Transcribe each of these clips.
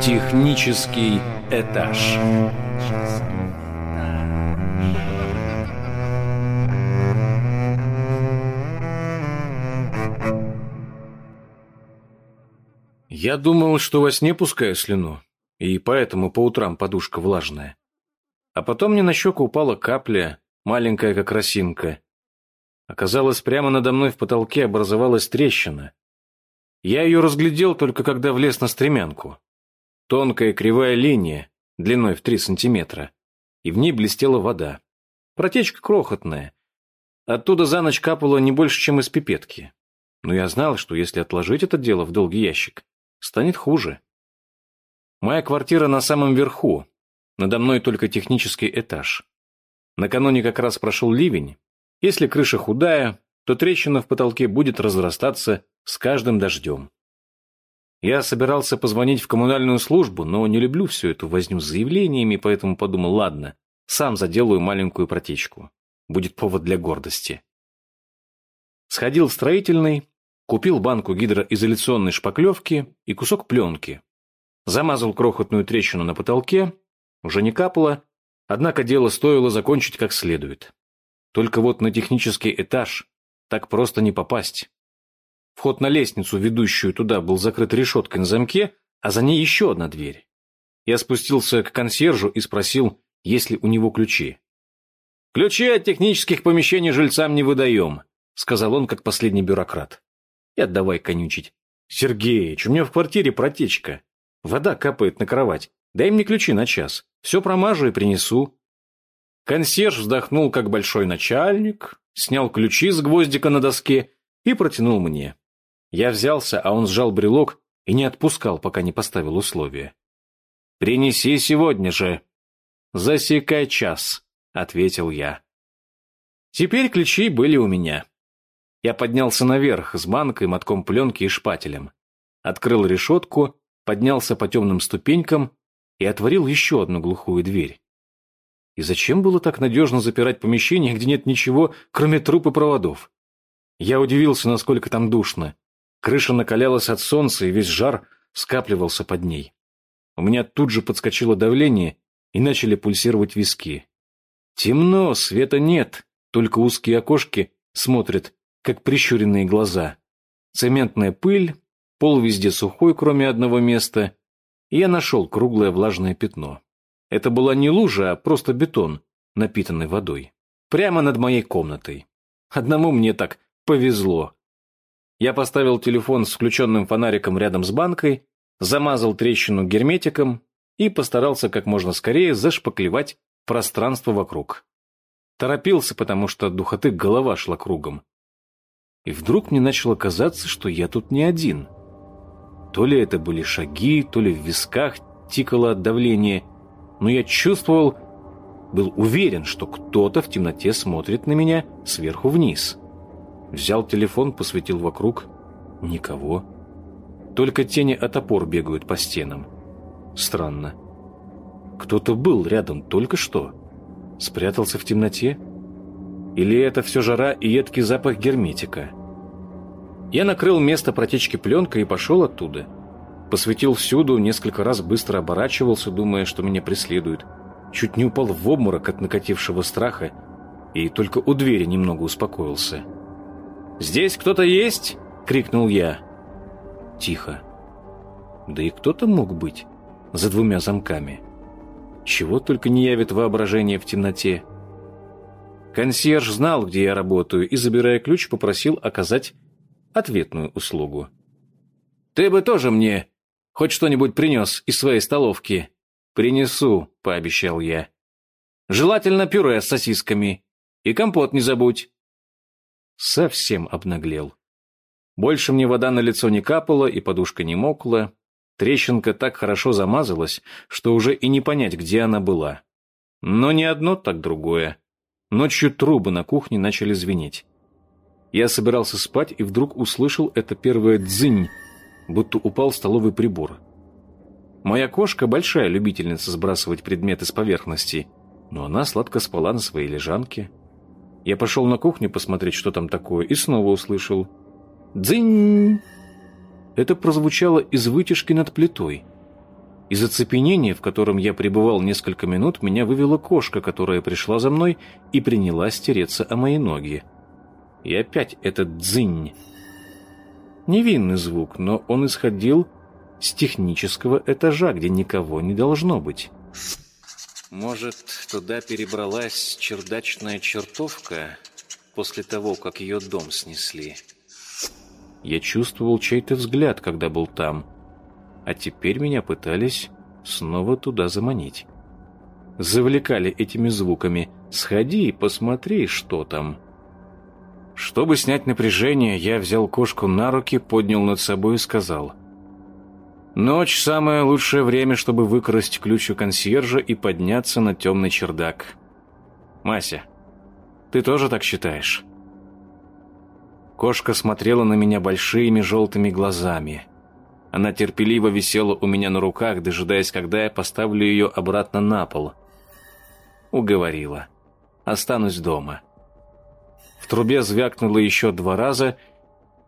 Технический этаж. Я думал, что во сне пускаю слюну, и поэтому по утрам подушка влажная. А потом мне на щеку упала капля, маленькая как росинка. Оказалось, прямо надо мной в потолке образовалась трещина. Я ее разглядел только когда влез на стремянку. Тонкая кривая линия, длиной в три сантиметра, и в ней блестела вода. Протечка крохотная. Оттуда за ночь капало не больше, чем из пипетки. Но я знал, что если отложить это дело в долгий ящик, станет хуже. Моя квартира на самом верху, надо мной только технический этаж. Накануне как раз прошел ливень. Если крыша худая, то трещина в потолке будет разрастаться с каждым дождем. Я собирался позвонить в коммунальную службу, но не люблю всю эту возню с заявлениями, поэтому подумал, ладно, сам заделаю маленькую протечку. Будет повод для гордости. Сходил в строительный, купил банку гидроизоляционной шпаклевки и кусок пленки. Замазал крохотную трещину на потолке, уже не капало, однако дело стоило закончить как следует. Только вот на технический этаж так просто не попасть. Вход на лестницу, ведущую туда, был закрыт решеткой на замке, а за ней еще одна дверь. Я спустился к консьержу и спросил, есть ли у него ключи. «Ключи от технических помещений жильцам не выдаем», — сказал он, как последний бюрократ. И отдавай конючить. «Сергеич, у меня в квартире протечка. Вода капает на кровать. Дай мне ключи на час. Все промажу и принесу». Консьерж вздохнул, как большой начальник, снял ключи с гвоздика на доске и протянул мне. Я взялся, а он сжал брелок и не отпускал, пока не поставил условия. «Принеси сегодня же». «Засекай час», — ответил я. Теперь ключи были у меня. Я поднялся наверх с банкой, мотком пленки и шпателем. Открыл решетку, поднялся по темным ступенькам и отворил еще одну глухую дверь. И зачем было так надежно запирать помещение, где нет ничего, кроме труб и проводов? Я удивился, насколько там душно. Крыша накалялась от солнца, и весь жар скапливался под ней. У меня тут же подскочило давление, и начали пульсировать виски. Темно, света нет, только узкие окошки смотрят, как прищуренные глаза. Цементная пыль, пол везде сухой, кроме одного места, и я нашел круглое влажное пятно. Это была не лужа, а просто бетон, напитанный водой. Прямо над моей комнатой. Одному мне так повезло. Я поставил телефон с включенным фонариком рядом с банкой, замазал трещину герметиком и постарался как можно скорее зашпаклевать пространство вокруг. Торопился, потому что от духоты голова шла кругом. И вдруг мне начало казаться, что я тут не один. То ли это были шаги, то ли в висках тикало от давления, но я чувствовал, был уверен, что кто-то в темноте смотрит на меня сверху вниз. Взял телефон, посветил вокруг. Никого. Только тени от опор бегают по стенам. Странно. Кто-то был рядом только что. Спрятался в темноте? Или это все жара и едкий запах герметика? Я накрыл место протечки пленкой и пошел оттуда. Посветил всюду, несколько раз быстро оборачивался, думая, что меня преследуют. Чуть не упал в обморок от накатившего страха и только у двери немного успокоился. «Здесь кто-то есть?» — крикнул я. Тихо. Да и кто-то мог быть за двумя замками. Чего только не явит воображение в темноте. Консьерж знал, где я работаю, и, забирая ключ, попросил оказать ответную услугу. «Ты бы тоже мне хоть что-нибудь принес из своей столовки?» «Принесу», — пообещал я. «Желательно пюре с сосисками. И компот не забудь». Совсем обнаглел. Больше мне вода на лицо не капала, и подушка не мокла. Трещинка так хорошо замазалась, что уже и не понять, где она была. Но не одно, так другое. Ночью трубы на кухне начали звенеть. Я собирался спать и вдруг услышал это первое дзынь, будто упал столовый прибор. Моя кошка большая любительница сбрасывать предметы с поверхности, но она сладко спала на своей лежанке. Я пошел на кухню посмотреть, что там такое, и снова услышал. «Дзынь!» Это прозвучало из вытяжки над плитой. Из оцепенения, в котором я пребывал несколько минут, меня вывела кошка, которая пришла за мной и принялась тереться о мои ноги. И опять этот дзынь. Невинный звук, но он исходил с технического этажа, где никого не должно быть. Может, туда перебралась чердачная чертовка после того, как ее дом снесли? Я чувствовал чей-то взгляд, когда был там, а теперь меня пытались снова туда заманить. Завлекали этими звуками «Сходи и посмотри, что там». Чтобы снять напряжение, я взял кошку на руки, поднял над собой и сказал. «Ночь — самое лучшее время, чтобы выкрасть ключ у консьержа и подняться на темный чердак. Мася, ты тоже так считаешь?» Кошка смотрела на меня большими желтыми глазами. Она терпеливо висела у меня на руках, дожидаясь, когда я поставлю ее обратно на пол. Уговорила. «Останусь дома». В трубе звякнуло еще два раза,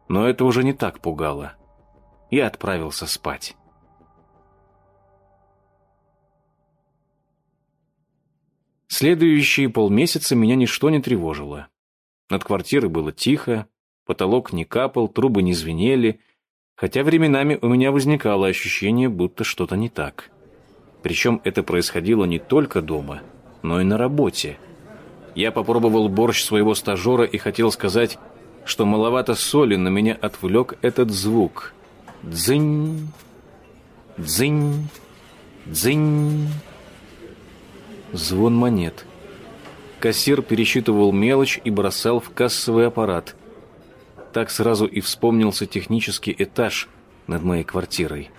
но это уже не так пугало. Я отправился спать. Следующие полмесяца меня ничто не тревожило. Над квартирой было тихо, потолок не капал, трубы не звенели, хотя временами у меня возникало ощущение, будто что-то не так. Причем это происходило не только дома, но и на работе. Я попробовал борщ своего стажера и хотел сказать, что маловато соли, на меня отвлек этот звук. Дзынь, дзынь, дзынь. Звон монет. Кассир пересчитывал мелочь и бросал в кассовый аппарат. Так сразу и вспомнился технический этаж над моей квартирой.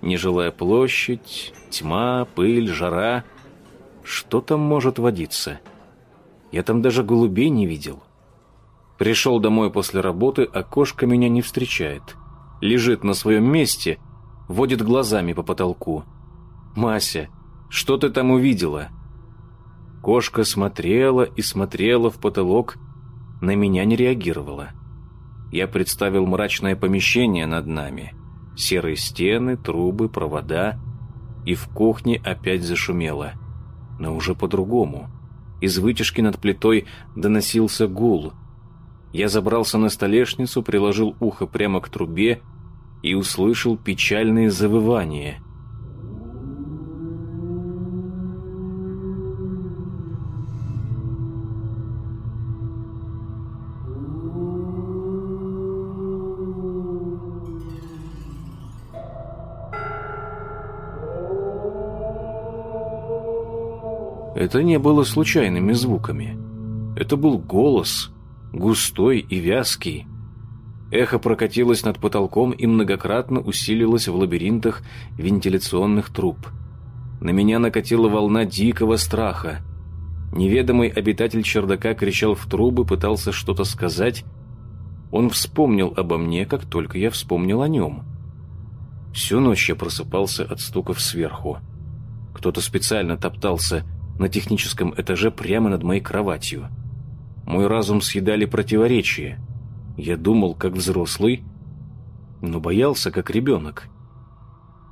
Нежилая площадь, тьма, пыль, жара. Что там может водиться? Я там даже голубей не видел. Пришел домой после работы, а кошка меня не встречает. Лежит на своем месте, водит глазами по потолку. «Мася, что ты там увидела?» Кошка смотрела и смотрела в потолок, на меня не реагировала. Я представил мрачное помещение над нами. Серые стены, трубы, провода. И в кухне опять зашумело. Но уже по-другому. Из вытяжки над плитой доносился гул. Я забрался на столешницу, приложил ухо прямо к трубе и услышал печальные завывания. Это не было случайными звуками. Это был голос, густой и вязкий. Эхо прокатилось над потолком и многократно усилилось в лабиринтах вентиляционных труб. На меня накатила волна дикого страха. Неведомый обитатель чердака кричал в трубы, пытался что-то сказать. Он вспомнил обо мне, как только я вспомнил о нем. Всю ночь я просыпался от стуков сверху. Кто-то специально топтался на техническом этаже прямо над моей кроватью. Мой разум съедали противоречия. Я думал, как взрослый, но боялся, как ребенок.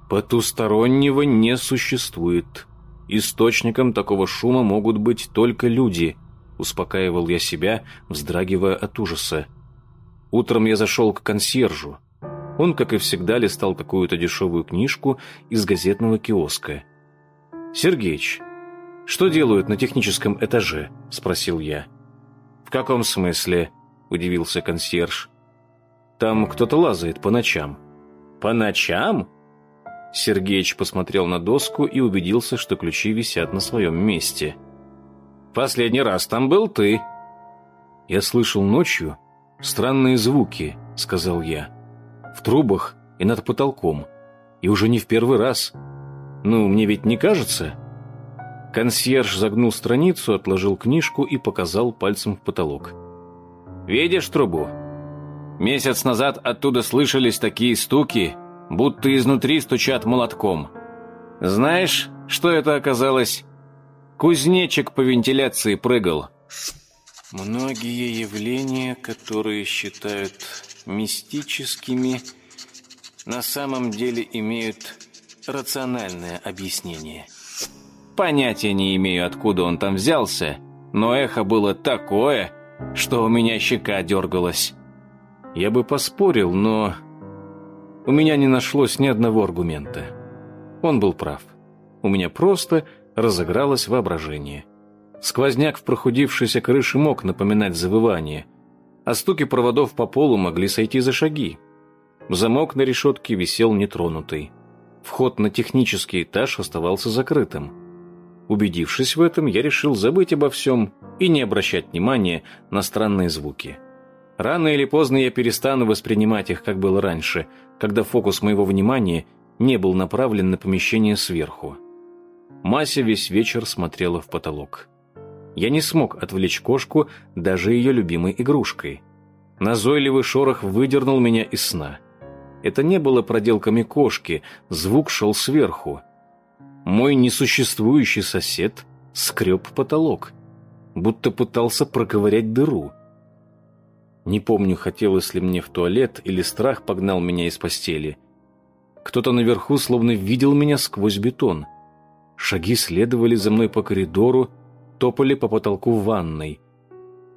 Потустороннего не существует. Источником такого шума могут быть только люди, успокаивал я себя, вздрагивая от ужаса. Утром я зашел к консьержу. Он, как и всегда, листал какую-то дешевую книжку из газетного киоска. «Сергеич, «Что делают на техническом этаже?» – спросил я. «В каком смысле?» – удивился консьерж. «Там кто-то лазает по ночам». «По ночам?» Сергеич посмотрел на доску и убедился, что ключи висят на своем месте. «Последний раз там был ты». «Я слышал ночью странные звуки», — сказал я. «В трубах и над потолком. И уже не в первый раз. Ну, мне ведь не кажется?» Консьерж загнул страницу, отложил книжку и показал пальцем в потолок. «Видишь трубу? Месяц назад оттуда слышались такие стуки, будто изнутри стучат молотком. Знаешь, что это оказалось? Кузнечик по вентиляции прыгал». Многие явления, которые считают мистическими, на самом деле имеют рациональное объяснение. Понятия не имею, откуда он там взялся, но эхо было такое, что у меня щека дергалась. Я бы поспорил, но у меня не нашлось ни одного аргумента. Он был прав. У меня просто разыгралось воображение. Сквозняк в прохудившейся крыше мог напоминать завывание, а стуки проводов по полу могли сойти за шаги. Замок на решетке висел нетронутый. Вход на технический этаж оставался закрытым. Убедившись в этом, я решил забыть обо всем и не обращать внимания на странные звуки. Рано или поздно я перестану воспринимать их, как было раньше, когда фокус моего внимания не был направлен на помещение сверху. Мася весь вечер смотрела в потолок я не смог отвлечь кошку даже ее любимой игрушкой. Назойливый шорох выдернул меня из сна. Это не было проделками кошки, звук шел сверху. Мой несуществующий сосед скреб потолок, будто пытался проковырять дыру. Не помню, хотелось ли мне в туалет или страх погнал меня из постели. Кто-то наверху словно видел меня сквозь бетон. Шаги следовали за мной по коридору, топали по потолку в ванной.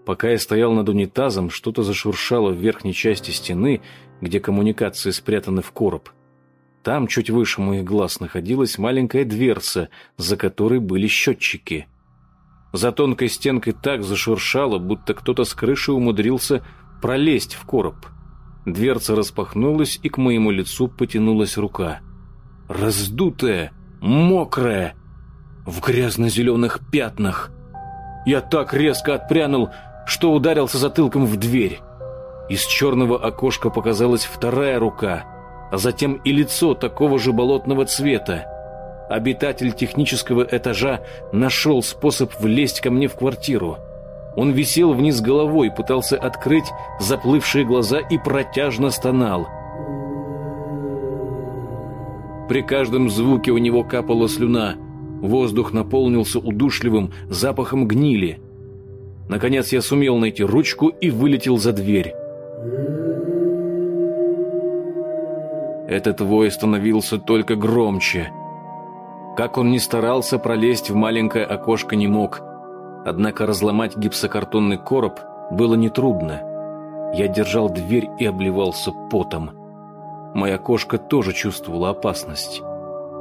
Пока я стоял над унитазом, что-то зашуршало в верхней части стены, где коммуникации спрятаны в короб. Там, чуть выше моих глаз, находилась маленькая дверца, за которой были счетчики. За тонкой стенкой так зашуршало, будто кто-то с крыши умудрился пролезть в короб. Дверца распахнулась, и к моему лицу потянулась рука. Раздутая, мокрая, в грязно-зеленых пятнах. Я так резко отпрянул, что ударился затылком в дверь. Из черного окошка показалась вторая рука, а затем и лицо такого же болотного цвета. Обитатель технического этажа нашел способ влезть ко мне в квартиру. Он висел вниз головой, пытался открыть заплывшие глаза и протяжно стонал. При каждом звуке у него капала слюна – Воздух наполнился удушливым запахом гнили. Наконец я сумел найти ручку и вылетел за дверь. Этот вой становился только громче. Как он ни старался, пролезть в маленькое окошко не мог. Однако разломать гипсокартонный короб было нетрудно. Я держал дверь и обливался потом. Моя кошка тоже чувствовала опасность.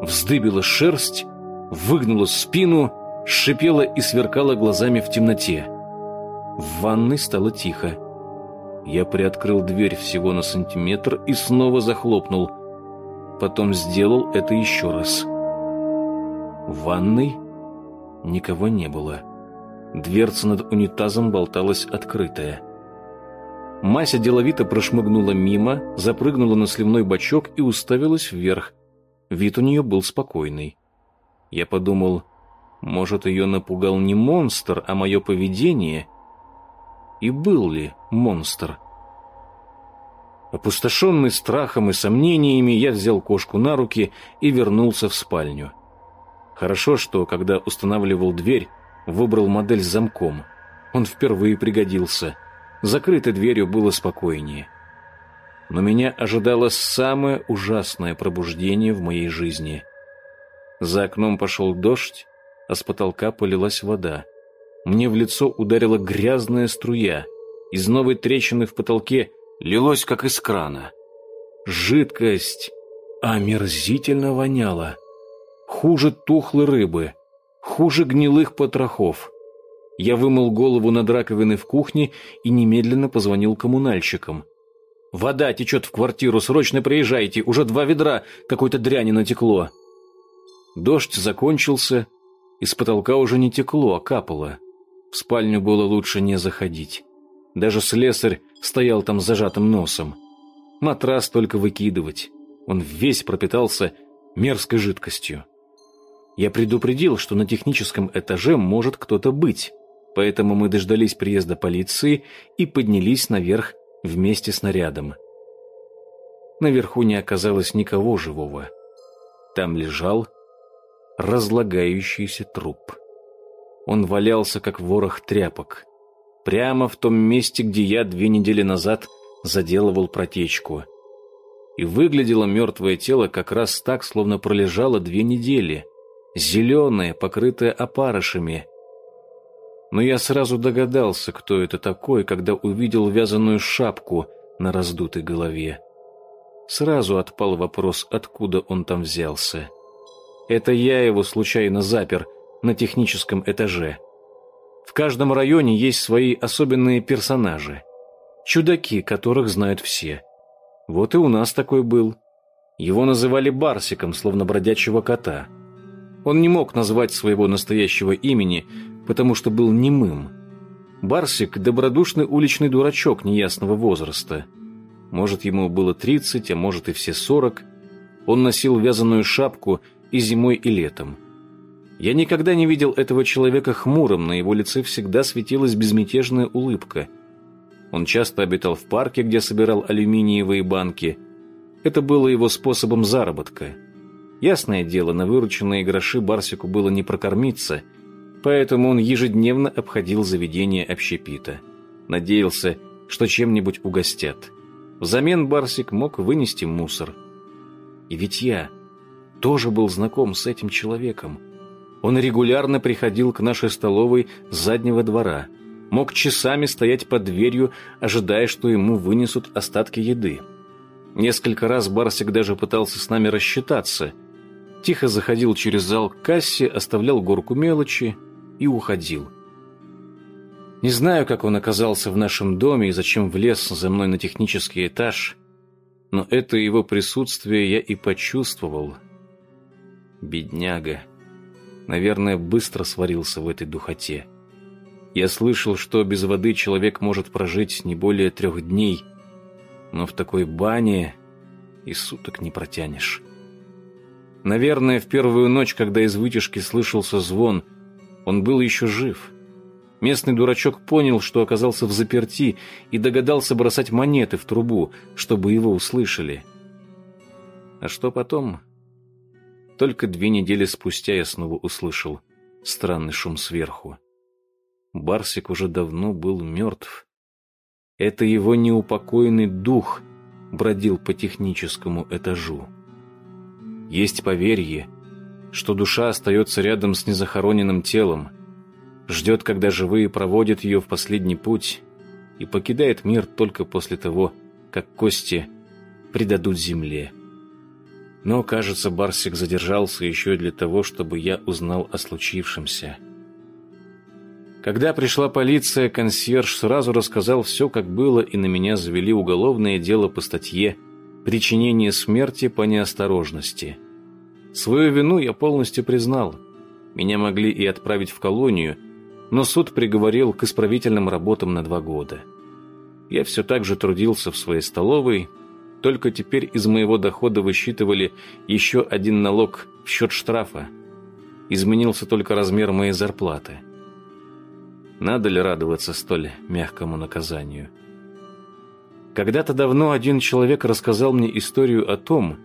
Вздыбила шерсть выгнула спину, шипела и сверкала глазами в темноте. В ванной стало тихо. Я приоткрыл дверь всего на сантиметр и снова захлопнул. Потом сделал это еще раз. В ванной никого не было. Дверца над унитазом болталась открытая. Мася деловито прошмыгнула мимо, запрыгнула на сливной бачок и уставилась вверх. Вид у нее был спокойный. Я подумал, может, ее напугал не монстр, а мое поведение? И был ли монстр? Опустошенный страхом и сомнениями, я взял кошку на руки и вернулся в спальню. Хорошо, что, когда устанавливал дверь, выбрал модель с замком. Он впервые пригодился. Закрытой дверью было спокойнее. Но меня ожидало самое ужасное пробуждение в моей жизни. За окном пошел дождь, а с потолка полилась вода. Мне в лицо ударила грязная струя. Из новой трещины в потолке лилось, как из крана. Жидкость омерзительно воняла. Хуже тухлой рыбы, хуже гнилых потрохов. Я вымыл голову над раковиной в кухне и немедленно позвонил коммунальщикам. «Вода течет в квартиру, срочно приезжайте, уже два ведра какой-то дряни натекло». Дождь закончился, из потолка уже не текло, а капало. В спальню было лучше не заходить. Даже слесарь стоял там с зажатым носом. Матрас только выкидывать. Он весь пропитался мерзкой жидкостью. Я предупредил, что на техническом этаже может кто-то быть, поэтому мы дождались приезда полиции и поднялись наверх вместе с нарядом. Наверху не оказалось никого живого. Там лежал разлагающийся труп. Он валялся, как ворох тряпок. Прямо в том месте, где я две недели назад заделывал протечку. И выглядело мертвое тело как раз так, словно пролежало две недели. Зеленое, покрытое опарышами. Но я сразу догадался, кто это такой, когда увидел вязаную шапку на раздутой голове. Сразу отпал вопрос, откуда он там взялся. Это я его случайно запер на техническом этаже. В каждом районе есть свои особенные персонажи. Чудаки, которых знают все. Вот и у нас такой был. Его называли Барсиком, словно бродячего кота. Он не мог назвать своего настоящего имени, потому что был немым. Барсик – добродушный уличный дурачок неясного возраста. Может, ему было 30, а может и все 40. Он носил вязаную шапку и зимой, и летом. Я никогда не видел этого человека хмурым, на его лице всегда светилась безмятежная улыбка. Он часто обитал в парке, где собирал алюминиевые банки. Это было его способом заработка. Ясное дело, на вырученные гроши Барсику было не прокормиться, поэтому он ежедневно обходил заведение общепита. Надеялся, что чем-нибудь угостят. Взамен Барсик мог вынести мусор. И ведь я тоже был знаком с этим человеком. Он регулярно приходил к нашей столовой с заднего двора, мог часами стоять под дверью, ожидая, что ему вынесут остатки еды. Несколько раз Барсик даже пытался с нами рассчитаться. Тихо заходил через зал к кассе, оставлял горку мелочи и уходил. Не знаю, как он оказался в нашем доме и зачем влез за мной на технический этаж, но это его присутствие я и почувствовал. Бедняга наверное, быстро сварился в этой духоте. Я слышал, что без воды человек может прожить не более трех дней, но в такой бане и суток не протянешь. Наверное, в первую ночь, когда из вытяжки слышался звон, он был еще жив. Местный дурачок понял, что оказался в заперти, и догадался бросать монеты в трубу, чтобы его услышали. А что потом, только две недели спустя я снова услышал странный шум сверху. Барсик уже давно был мертв. Это его неупокоенный дух бродил по техническому этажу. Есть поверье, что душа остается рядом с незахороненным телом, ждет, когда живые проводят ее в последний путь и покидает мир только после того, как кости предадут земле. Но, кажется, Барсик задержался еще для того, чтобы я узнал о случившемся. Когда пришла полиция, консьерж сразу рассказал все, как было, и на меня завели уголовное дело по статье «Причинение смерти по неосторожности». Свою вину я полностью признал. Меня могли и отправить в колонию, но суд приговорил к исправительным работам на два года. Я все так же трудился в своей столовой, только теперь из моего дохода высчитывали еще один налог в счет штрафа. Изменился только размер моей зарплаты. Надо ли радоваться столь мягкому наказанию? Когда-то давно один человек рассказал мне историю о том,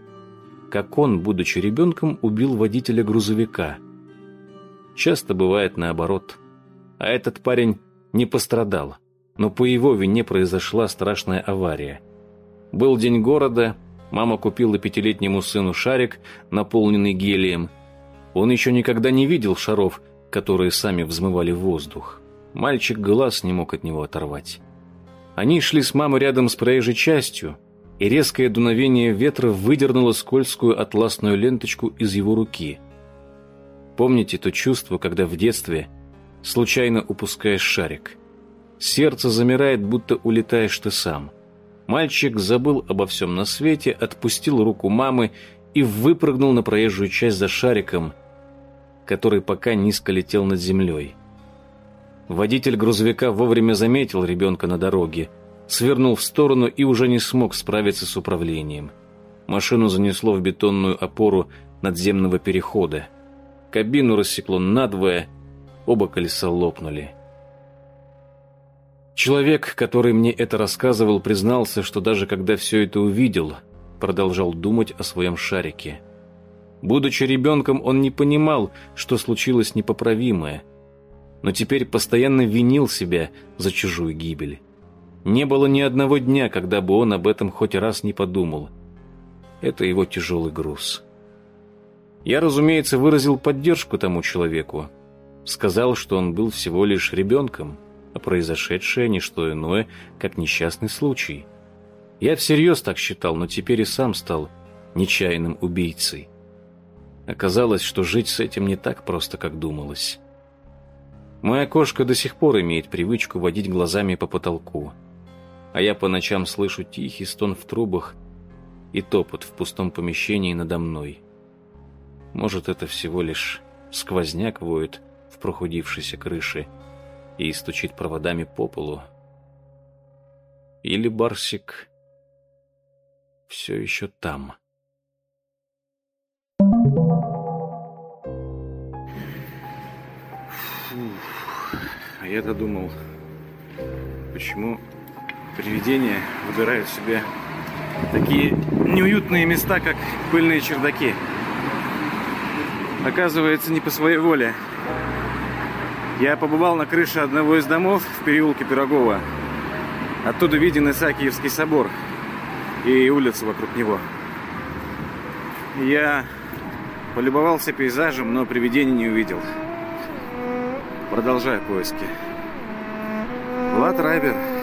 как он, будучи ребенком, убил водителя грузовика. Часто бывает наоборот. А этот парень не пострадал, но по его вине произошла страшная авария – был день города, мама купила пятилетнему сыну шарик, наполненный гелием. Он еще никогда не видел шаров, которые сами взмывали в воздух. Мальчик глаз не мог от него оторвать. Они шли с мамой рядом с проезжей частью, и резкое дуновение ветра выдернуло скользкую атласную ленточку из его руки. Помните то чувство, когда в детстве случайно упускаешь шарик? Сердце замирает, будто улетаешь ты сам. Мальчик забыл обо всем на свете, отпустил руку мамы и выпрыгнул на проезжую часть за шариком, который пока низко летел над землей. Водитель грузовика вовремя заметил ребенка на дороге, свернул в сторону и уже не смог справиться с управлением. Машину занесло в бетонную опору надземного перехода. Кабину рассекло надвое, оба колеса лопнули. Человек, который мне это рассказывал, признался, что даже когда все это увидел, продолжал думать о своем шарике. Будучи ребенком, он не понимал, что случилось непоправимое. но теперь постоянно винил себя за чужую гибель. Не было ни одного дня, когда бы он об этом хоть раз не подумал. Это его тяжелый груз. Я, разумеется, выразил поддержку тому человеку. Сказал, что он был всего лишь ребенком, а произошедшее – не что иное, как несчастный случай. Я всерьез так считал, но теперь и сам стал нечаянным убийцей. Оказалось, что жить с этим не так просто, как думалось. Моя кошка до сих пор имеет привычку водить глазами по потолку, а я по ночам слышу тихий стон в трубах и топот в пустом помещении надо мной. Может, это всего лишь сквозняк воет в прохудившейся крыше и стучит проводами по полу. Или Барсик все еще там. А я-то думал, почему привидения выбирают себе такие неуютные места, как пыльные чердаки. Оказывается, не по своей воле. Я побывал на крыше одного из домов в переулке Пирогова. Оттуда виден Исаакиевский собор и улицы вокруг него. Я полюбовался пейзажем, но привидений не увидел. Продолжаю поиски. Влад Райбер